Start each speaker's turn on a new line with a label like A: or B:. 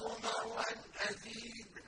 A: مطمعا أثيما